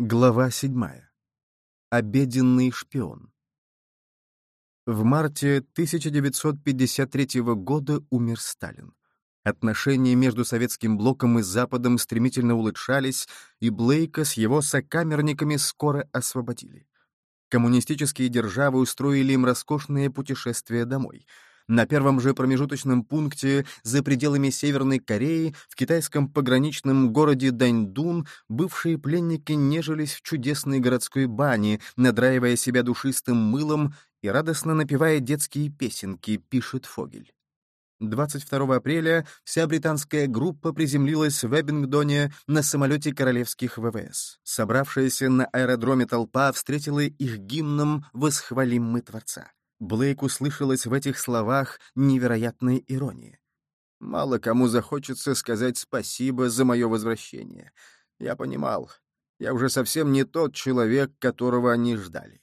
Глава 7. Обеденный шпион. В марте 1953 года умер Сталин. Отношения между советским блоком и Западом стремительно улучшались, и Блейка с его сокамерниками скоро освободили. Коммунистические державы устроили им роскошное путешествие домой — на первом же промежуточном пункте за пределами Северной Кореи в китайском пограничном городе Даньдун бывшие пленники нежились в чудесной городской бане, надраивая себя душистым мылом и радостно напевая детские песенки, пишет Фогель. 22 апреля вся британская группа приземлилась в Эббингдоне на самолете королевских ВВС. Собравшаяся на аэродроме толпа встретила их гимном «Восхвалим мы Творца». Блейк услышалась в этих словах невероятная ирония. «Мало кому захочется сказать спасибо за мое возвращение. Я понимал, я уже совсем не тот человек, которого они ждали».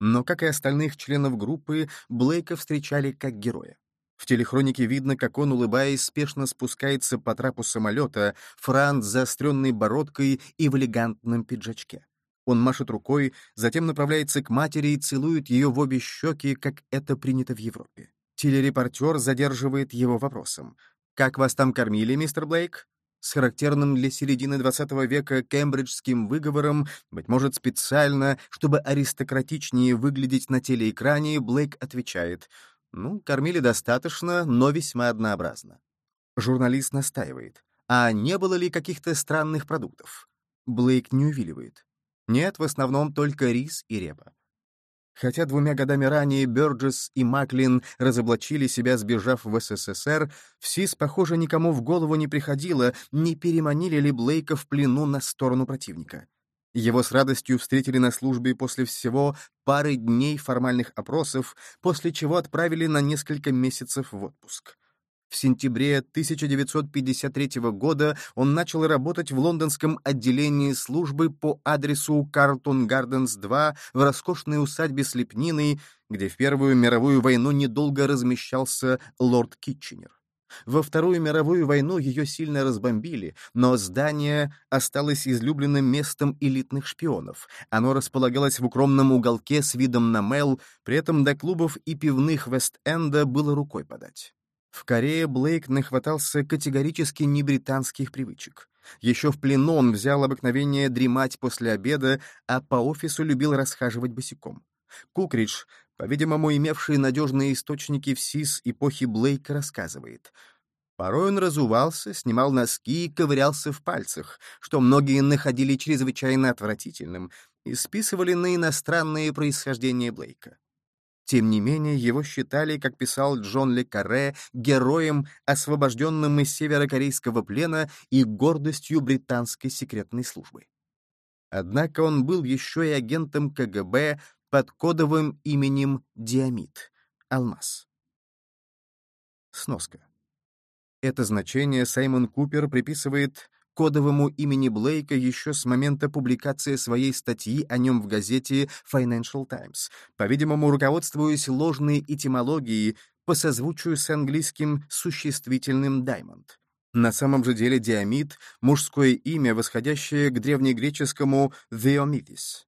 Но, как и остальных членов группы, Блейка встречали как героя. В телехронике видно, как он, улыбаясь, спешно спускается по трапу самолета, франт с заостренной бородкой и в элегантном пиджачке. Он машет рукой, затем направляется к матери и целует ее в обе щеки, как это принято в Европе. Телерепортер задерживает его вопросом. «Как вас там кормили, мистер Блейк?» С характерным для середины XX века кембриджским выговором, быть может, специально, чтобы аристократичнее выглядеть на телеэкране, Блейк отвечает. «Ну, кормили достаточно, но весьма однообразно». Журналист настаивает. «А не было ли каких-то странных продуктов?» Блейк не увиливает. Нет, в основном только рис и репа. Хотя двумя годами ранее Бёрджес и Маклин разоблачили себя, сбежав в СССР, в похоже, никому в голову не приходило, не переманили ли Блейка в плену на сторону противника. Его с радостью встретили на службе после всего пары дней формальных опросов, после чего отправили на несколько месяцев в отпуск. В сентябре 1953 года он начал работать в лондонском отделении службы по адресу Карлтон Гарденс 2 в роскошной усадьбе Слепнины, где в Первую мировую войну недолго размещался лорд Китченер. Во Вторую мировую войну ее сильно разбомбили, но здание осталось излюбленным местом элитных шпионов. Оно располагалось в укромном уголке с видом на Мэл, при этом до клубов и пивных Вест-Энда было рукой подать. В Корее Блейк нахватался категорически не британских привычек. Еще в плену он взял обыкновение дремать после обеда, а по офису любил расхаживать босиком. Кукридж, по-видимому, имевший надежные источники в СИС эпохи Блейка, рассказывает. Порой он разувался, снимал носки и ковырялся в пальцах, что многие находили чрезвычайно отвратительным и списывали на иностранное происхождение Блейка. Тем не менее, его считали, как писал Джон Ле Карре, героем, освобожденным из северокорейского плена и гордостью британской секретной службы. Однако он был еще и агентом КГБ под кодовым именем Диамид — Алмаз. Сноска. Это значение Саймон Купер приписывает кодовому имени Блейка еще с момента публикации своей статьи о нем в газете Financial Times, по-видимому, руководствуясь ложной этимологией по созвучию с английским существительным «diamond». На самом же деле Диамид — мужское имя, восходящее к древнегреческому «Theomidis».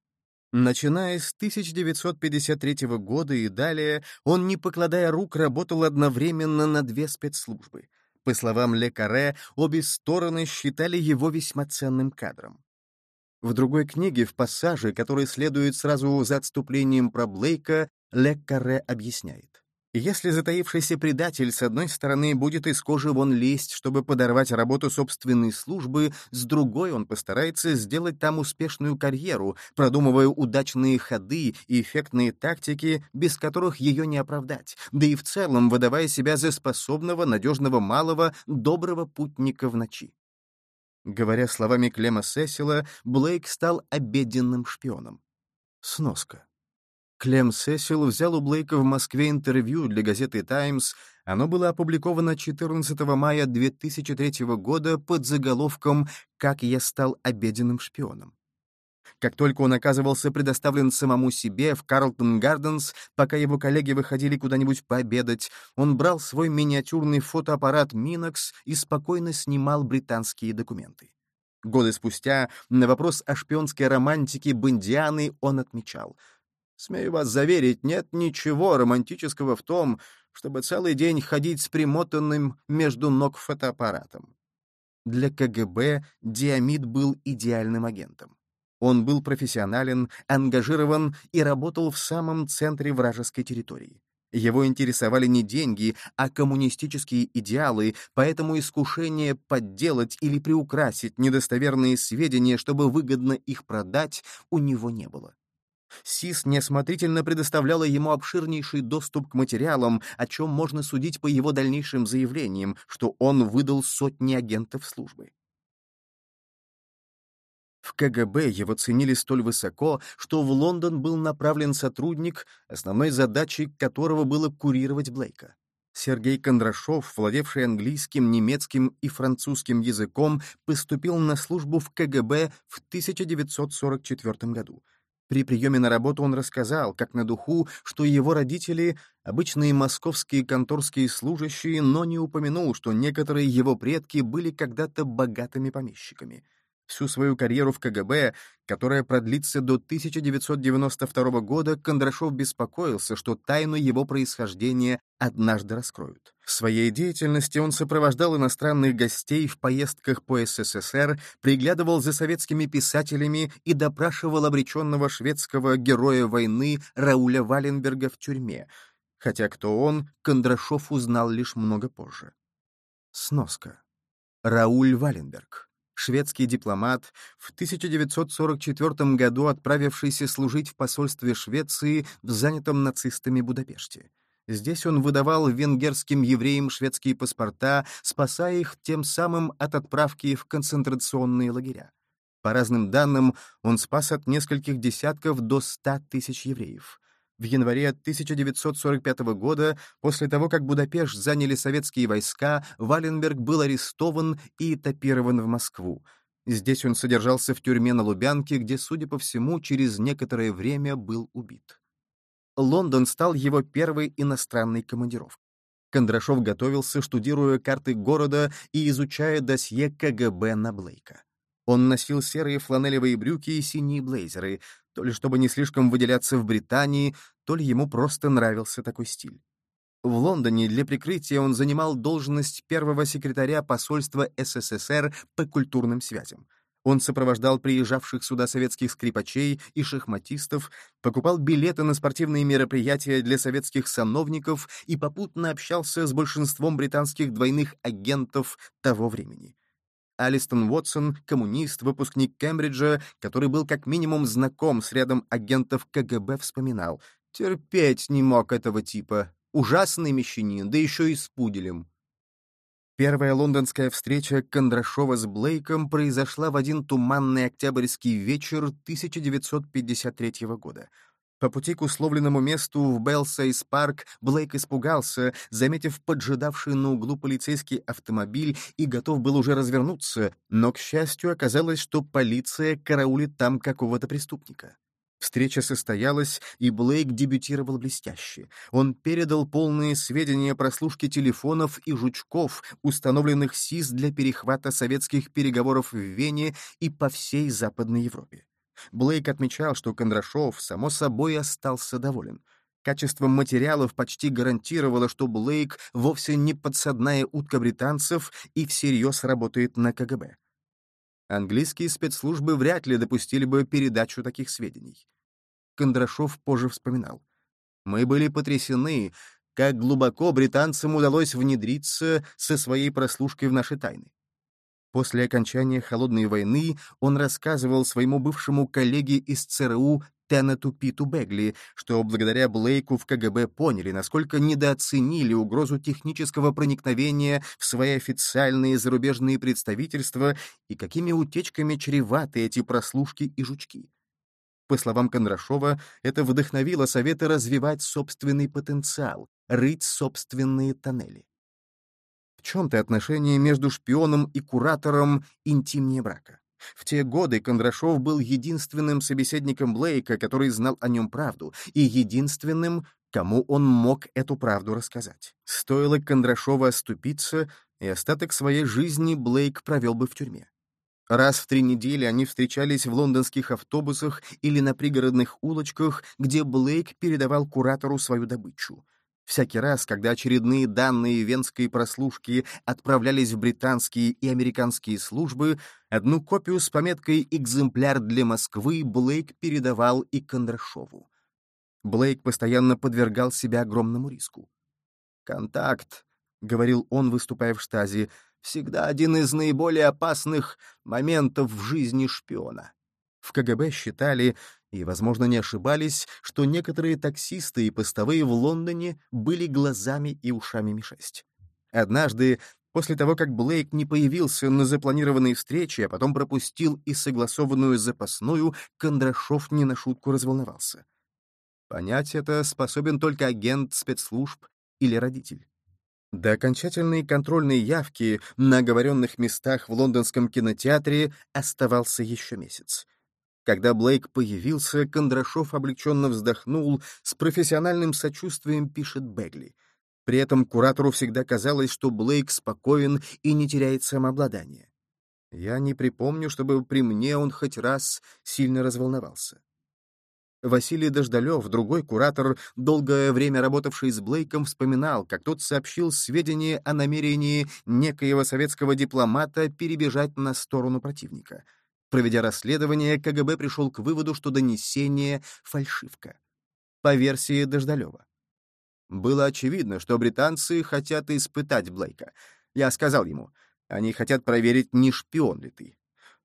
Начиная с 1953 года и далее, он, не покладая рук, работал одновременно на две спецслужбы — по словам Ле Каре, обе стороны считали его весьма ценным кадром. В другой книге, в пассаже, который следует сразу за отступлением про Блейка, Ле Каре объясняет. Если затаившийся предатель, с одной стороны, будет из кожи вон лезть, чтобы подорвать работу собственной службы, с другой он постарается сделать там успешную карьеру, продумывая удачные ходы и эффектные тактики, без которых ее не оправдать, да и в целом выдавая себя за способного, надежного малого, доброго путника в ночи. Говоря словами Клема Сесила, Блейк стал обеденным шпионом. Сноска. Клем Сесил взял у Блейка в Москве интервью для газеты «Таймс». Оно было опубликовано 14 мая 2003 года под заголовком «Как я стал обеденным шпионом». Как только он оказывался предоставлен самому себе в Карлтон Гарденс, пока его коллеги выходили куда-нибудь пообедать, он брал свой миниатюрный фотоаппарат Минокс и спокойно снимал британские документы. Годы спустя на вопрос о шпионской романтике Бондианы он отмечал. «Смею вас заверить, нет ничего романтического в том, чтобы целый день ходить с примотанным между ног фотоаппаратом». Для КГБ Диамид был идеальным агентом. Он был профессионален, ангажирован и работал в самом центре вражеской территории. Его интересовали не деньги, а коммунистические идеалы, поэтому искушение подделать или приукрасить недостоверные сведения, чтобы выгодно их продать, у него не было. СИС неосмотрительно предоставляла ему обширнейший доступ к материалам, о чем можно судить по его дальнейшим заявлениям, что он выдал сотни агентов службы. В КГБ его ценили столь высоко, что в Лондон был направлен сотрудник, основной задачей которого было курировать Блейка. Сергей Кондрашов, владевший английским, немецким и французским языком, поступил на службу в КГБ в 1944 году. При приеме на работу он рассказал, как на духу, что его родители — обычные московские конторские служащие, но не упомянул, что некоторые его предки были когда-то богатыми помещиками. Всю свою карьеру в КГБ, которая продлится до 1992 года, Кондрашов беспокоился, что тайну его происхождения однажды раскроют. В своей деятельности он сопровождал иностранных гостей в поездках по СССР, приглядывал за советскими писателями и допрашивал обреченного шведского героя войны Рауля Валенберга в тюрьме, хотя кто он, Кондрашов узнал лишь много позже. Сноска. Рауль Валенберг шведский дипломат, в 1944 году отправившийся служить в посольстве Швеции в занятом нацистами Будапеште. Здесь он выдавал венгерским евреям шведские паспорта, спасая их тем самым от отправки в концентрационные лагеря. По разным данным, он спас от нескольких десятков до ста тысяч евреев. В январе 1945 года, после того, как Будапешт заняли советские войска, Валенберг был арестован и этапирован в Москву. Здесь он содержался в тюрьме на Лубянке, где, судя по всему, через некоторое время был убит. Лондон стал его первой иностранной командировкой. Кондрашов готовился, штудируя карты города и изучая досье КГБ на Блейка. Он носил серые фланелевые брюки и синие блейзеры, то ли чтобы не слишком выделяться в Британии, то ли ему просто нравился такой стиль. В Лондоне для прикрытия он занимал должность первого секретаря посольства СССР по культурным связям. Он сопровождал приезжавших сюда советских скрипачей и шахматистов, покупал билеты на спортивные мероприятия для советских сановников и попутно общался с большинством британских двойных агентов того времени. Алистон Уотсон, коммунист, выпускник Кембриджа, который был как минимум знаком с рядом агентов КГБ, вспоминал. Терпеть не мог этого типа. Ужасный мещанин, да еще и с пуделем. Первая лондонская встреча Кондрашова с Блейком произошла в один туманный октябрьский вечер 1953 года — по пути к условленному месту в Белсейс-парк Блейк испугался, заметив поджидавший на углу полицейский автомобиль и готов был уже развернуться, но, к счастью, оказалось, что полиция караулит там какого-то преступника. Встреча состоялась, и Блейк дебютировал блестяще. Он передал полные сведения про служки телефонов и жучков, установленных СИС для перехвата советских переговоров в Вене и по всей Западной Европе. Блейк отмечал, что Кондрашов, само собой, остался доволен. Качество материалов почти гарантировало, что Блейк вовсе не подсадная утка британцев и всерьез работает на КГБ. Английские спецслужбы вряд ли допустили бы передачу таких сведений. Кондрашов позже вспоминал. «Мы были потрясены, как глубоко британцам удалось внедриться со своей прослушкой в наши тайны. После окончания Холодной войны он рассказывал своему бывшему коллеге из ЦРУ Теннету Питу Бегли, что благодаря Блейку в КГБ поняли, насколько недооценили угрозу технического проникновения в свои официальные зарубежные представительства и какими утечками чреваты эти прослушки и жучки. По словам Кондрашова, это вдохновило Советы развивать собственный потенциал, рыть собственные тоннели чем-то отношения между шпионом и куратором интимнее брака. В те годы Кондрашов был единственным собеседником Блейка, который знал о нем правду, и единственным, кому он мог эту правду рассказать. Стоило Кондрашова оступиться, и остаток своей жизни Блейк провел бы в тюрьме. Раз в три недели они встречались в лондонских автобусах или на пригородных улочках, где Блейк передавал куратору свою добычу. Всякий раз, когда очередные данные венской прослушки отправлялись в британские и американские службы, одну копию с пометкой «Экземпляр для Москвы» Блейк передавал и Кондрашову. Блейк постоянно подвергал себя огромному риску. «Контакт», — говорил он, выступая в штазе, — «всегда один из наиболее опасных моментов в жизни шпиона». В КГБ считали, и, возможно, не ошибались, что некоторые таксисты и постовые в Лондоне были глазами и ушами Ми-6. Однажды, после того, как Блейк не появился на запланированной встрече, а потом пропустил и согласованную запасную, Кондрашов не на шутку разволновался. Понять это способен только агент спецслужб или родитель. До окончательной контрольной явки на оговоренных местах в лондонском кинотеатре оставался еще месяц. Когда Блейк появился, Кондрашов облегченно вздохнул, с профессиональным сочувствием пишет Бегли. При этом куратору всегда казалось, что Блейк спокоен и не теряет самообладание. Я не припомню, чтобы при мне он хоть раз сильно разволновался. Василий Дождалев, другой куратор, долгое время работавший с Блейком, вспоминал, как тот сообщил сведения о намерении некоего советского дипломата перебежать на сторону противника — Проведя расследование, КГБ пришел к выводу, что донесение — фальшивка. По версии Дождалева. Было очевидно, что британцы хотят испытать Блейка. Я сказал ему, они хотят проверить, не шпион ли ты.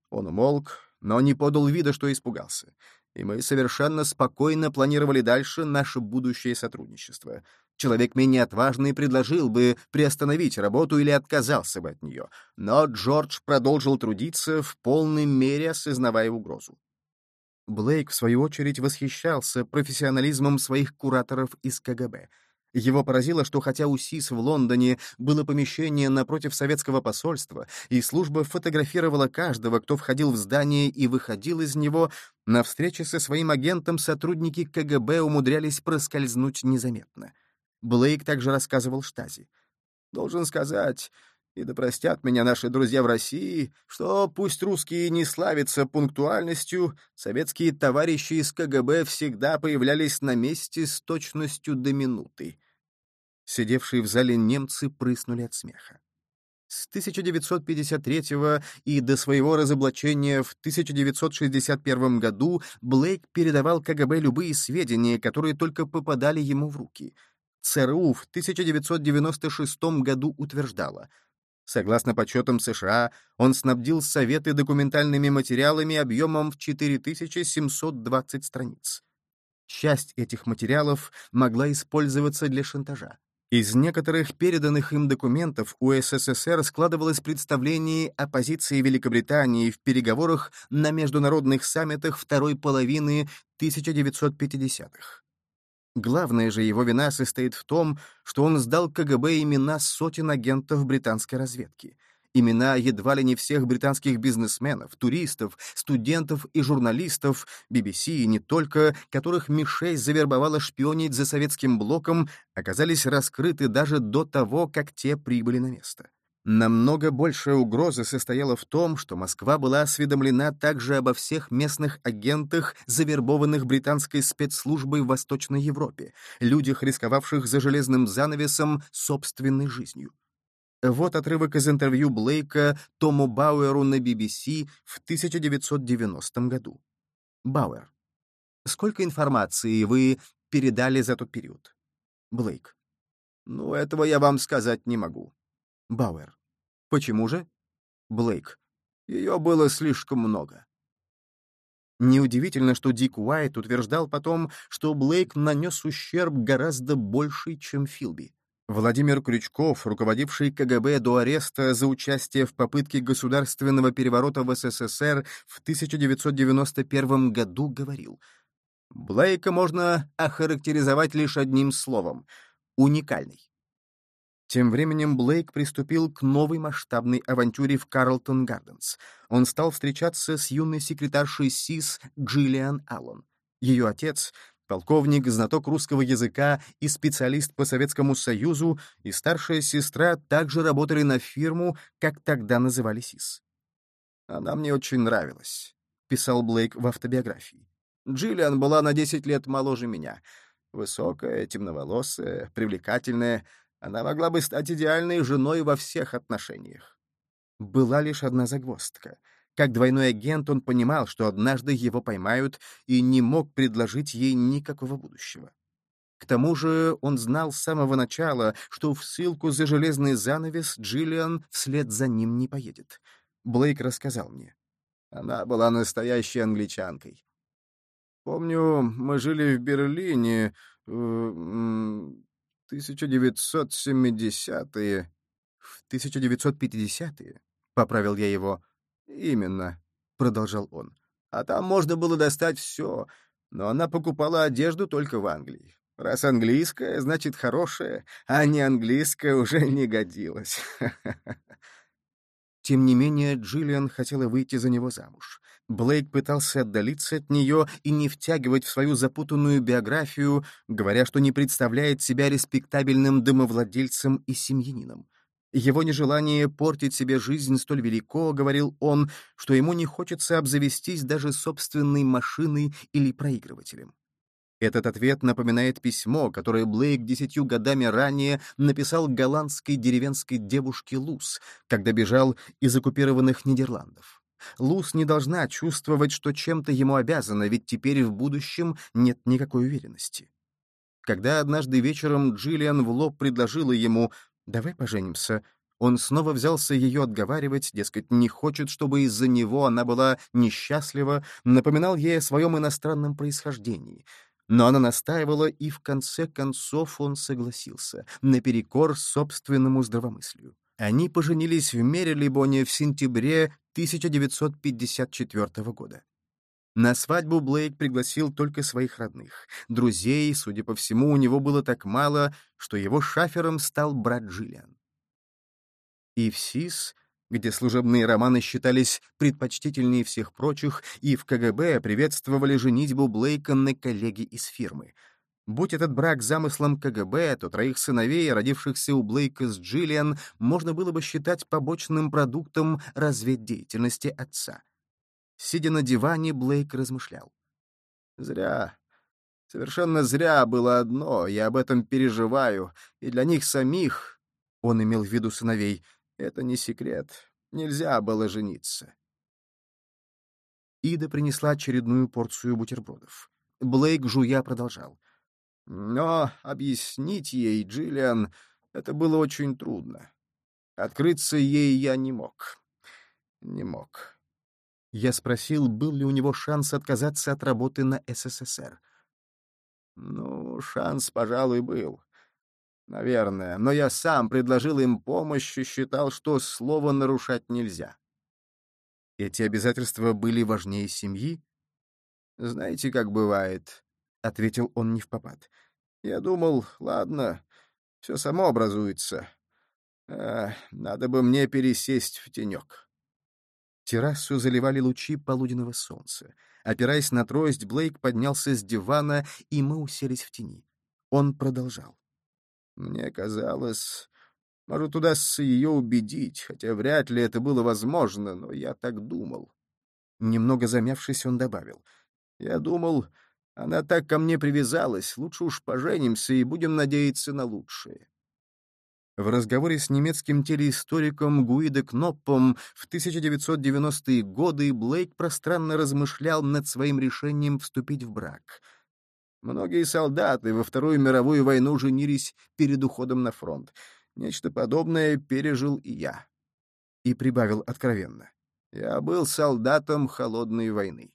Он умолк, но не подал вида, что испугался. И мы совершенно спокойно планировали дальше наше будущее сотрудничество. Человек менее отважный предложил бы приостановить работу или отказался бы от нее, но Джордж продолжил трудиться, в полной мере осознавая угрозу. Блейк, в свою очередь, восхищался профессионализмом своих кураторов из КГБ. Его поразило, что хотя у СИС в Лондоне было помещение напротив советского посольства, и служба фотографировала каждого, кто входил в здание и выходил из него, на встрече со своим агентом сотрудники КГБ умудрялись проскользнуть незаметно. Блейк также рассказывал Штази. «Должен сказать, и да простят меня наши друзья в России, что пусть русские не славятся пунктуальностью, советские товарищи из КГБ всегда появлялись на месте с точностью до минуты». Сидевшие в зале немцы прыснули от смеха. С 1953 и до своего разоблачения в 1961 году Блейк передавал КГБ любые сведения, которые только попадали ему в руки — ЦРУ в 1996 году утверждала, Согласно подсчетам США, он снабдил Советы документальными материалами объемом в 4720 страниц. Часть этих материалов могла использоваться для шантажа. Из некоторых переданных им документов у СССР складывалось представление о позиции Великобритании в переговорах на международных саммитах второй половины 1950-х. Главная же его вина состоит в том, что он сдал КГБ имена сотен агентов британской разведки. Имена едва ли не всех британских бизнесменов, туристов, студентов и журналистов, BBC и не только, которых Ми-6 завербовала шпионить за советским блоком, оказались раскрыты даже до того, как те прибыли на место. Намного большая угроза состояла в том, что Москва была осведомлена также обо всех местных агентах, завербованных британской спецслужбой в Восточной Европе, людях, рисковавших за железным занавесом собственной жизнью. Вот отрывок из интервью Блейка Тому Бауэру на BBC в 1990 году. Бауэр. Сколько информации вы передали за тот период? Блейк. Ну, этого я вам сказать не могу. Бауэр. Почему же? Блейк. Ее было слишком много. Неудивительно, что Дик Уайт утверждал потом, что Блейк нанес ущерб гораздо больший, чем Филби. Владимир Крючков, руководивший КГБ до ареста за участие в попытке государственного переворота в СССР в 1991 году, говорил, «Блейка можно охарактеризовать лишь одним словом — уникальный». Тем временем Блейк приступил к новой масштабной авантюре в Карлтон Гарденс. Он стал встречаться с юной секретаршей СИС Джиллиан Аллен. Ее отец — полковник, знаток русского языка и специалист по Советскому Союзу, и старшая сестра также работали на фирму, как тогда называли СИС. Она мне очень нравилась», — писал Блейк в автобиографии. Джиллиан была на 10 лет моложе меня. Высокая, темноволосая, привлекательная. Она могла бы стать идеальной женой во всех отношениях. Была лишь одна загвоздка. Как двойной агент он понимал, что однажды его поймают, и не мог предложить ей никакого будущего. К тому же он знал с самого начала, что в ссылку за железный занавес Джиллиан вслед за ним не поедет. Блейк рассказал мне. Она была настоящей англичанкой. Помню, мы жили в Берлине в 1970-е. В 1950-е, — поправил я его. Именно, — продолжал он. А там можно было достать все, но она покупала одежду только в Англии. Раз английская, значит хорошая, а не английская уже не годилась. Тем не менее, Джиллиан хотела выйти за него замуж. Блейк пытался отдалиться от нее и не втягивать в свою запутанную биографию, говоря, что не представляет себя респектабельным домовладельцем и семьянином. Его нежелание портить себе жизнь столь велико, говорил он, что ему не хочется обзавестись даже собственной машиной или проигрывателем. Этот ответ напоминает письмо, которое Блейк десятью годами ранее написал голландской деревенской девушке Луз, когда бежал из оккупированных Нидерландов. Луз не должна чувствовать, что чем-то ему обязана, ведь теперь в будущем нет никакой уверенности. Когда однажды вечером Джиллиан в лоб предложила ему «давай поженимся», он снова взялся ее отговаривать, дескать, не хочет, чтобы из-за него она была несчастлива, напоминал ей о своем иностранном происхождении — но она настаивала, и в конце концов он согласился, наперекор собственному здравомыслию. Они поженились в Мерилибоне в сентябре 1954 года. На свадьбу Блейк пригласил только своих родных. Друзей, судя по всему, у него было так мало, что его шафером стал брат Джиллиан. И в СИС где служебные романы считались предпочтительнее всех прочих, и в КГБ приветствовали женитьбу Блейка на коллеге из фирмы. Будь этот брак замыслом КГБ, то троих сыновей, родившихся у Блейка с Джиллиан, можно было бы считать побочным продуктом разведдеятельности отца. Сидя на диване, Блейк размышлял. «Зря. Совершенно зря было одно, я об этом переживаю, и для них самих...» — он имел в виду сыновей — это не секрет. Нельзя было жениться. Ида принесла очередную порцию бутербродов. Блейк, жуя, продолжал. Но объяснить ей, Джиллиан, это было очень трудно. Открыться ей я не мог. Не мог. Я спросил, был ли у него шанс отказаться от работы на СССР. Ну, шанс, пожалуй, был. Наверное, но я сам предложил им помощь и считал, что слово нарушать нельзя. Эти обязательства были важнее семьи? Знаете, как бывает, — ответил он не в попад. Я думал, ладно, все само образуется. А, надо бы мне пересесть в тенек. Террасу заливали лучи полуденного солнца. Опираясь на трость, Блейк поднялся с дивана, и мы уселись в тени. Он продолжал. Мне казалось, может, удастся ее убедить, хотя вряд ли это было возможно, но я так думал. Немного замявшись, он добавил. Я думал, она так ко мне привязалась, лучше уж поженимся и будем надеяться на лучшее. В разговоре с немецким телеисториком Гуидо Кноппом в 1990-е годы Блейк пространно размышлял над своим решением вступить в брак — Многие солдаты во Вторую мировую войну женились перед уходом на фронт. Нечто подобное пережил и я. И прибавил откровенно. Я был солдатом холодной войны.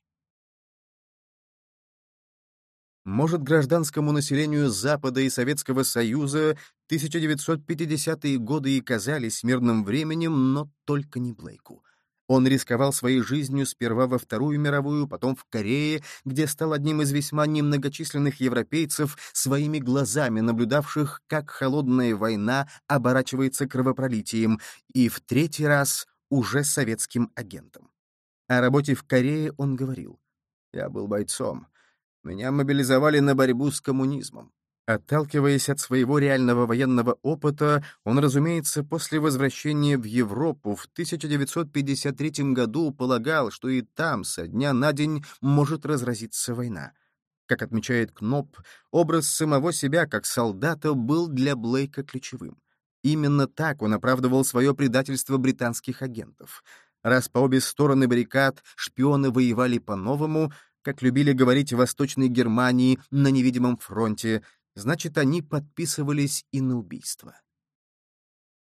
Может, гражданскому населению Запада и Советского Союза 1950-е годы и казались мирным временем, но только не Блейку. Он рисковал своей жизнью сперва во Вторую мировую, потом в Корее, где стал одним из весьма немногочисленных европейцев, своими глазами наблюдавших, как холодная война оборачивается кровопролитием, и в третий раз уже советским агентом. О работе в Корее он говорил. «Я был бойцом. Меня мобилизовали на борьбу с коммунизмом. Отталкиваясь от своего реального военного опыта, он, разумеется, после возвращения в Европу в 1953 году полагал, что и там со дня на день может разразиться война. Как отмечает Кноп, образ самого себя как солдата был для Блейка ключевым. Именно так он оправдывал свое предательство британских агентов. Раз по обе стороны баррикад шпионы воевали по-новому, как любили говорить в Восточной Германии на невидимом фронте, значит, они подписывались и на убийство.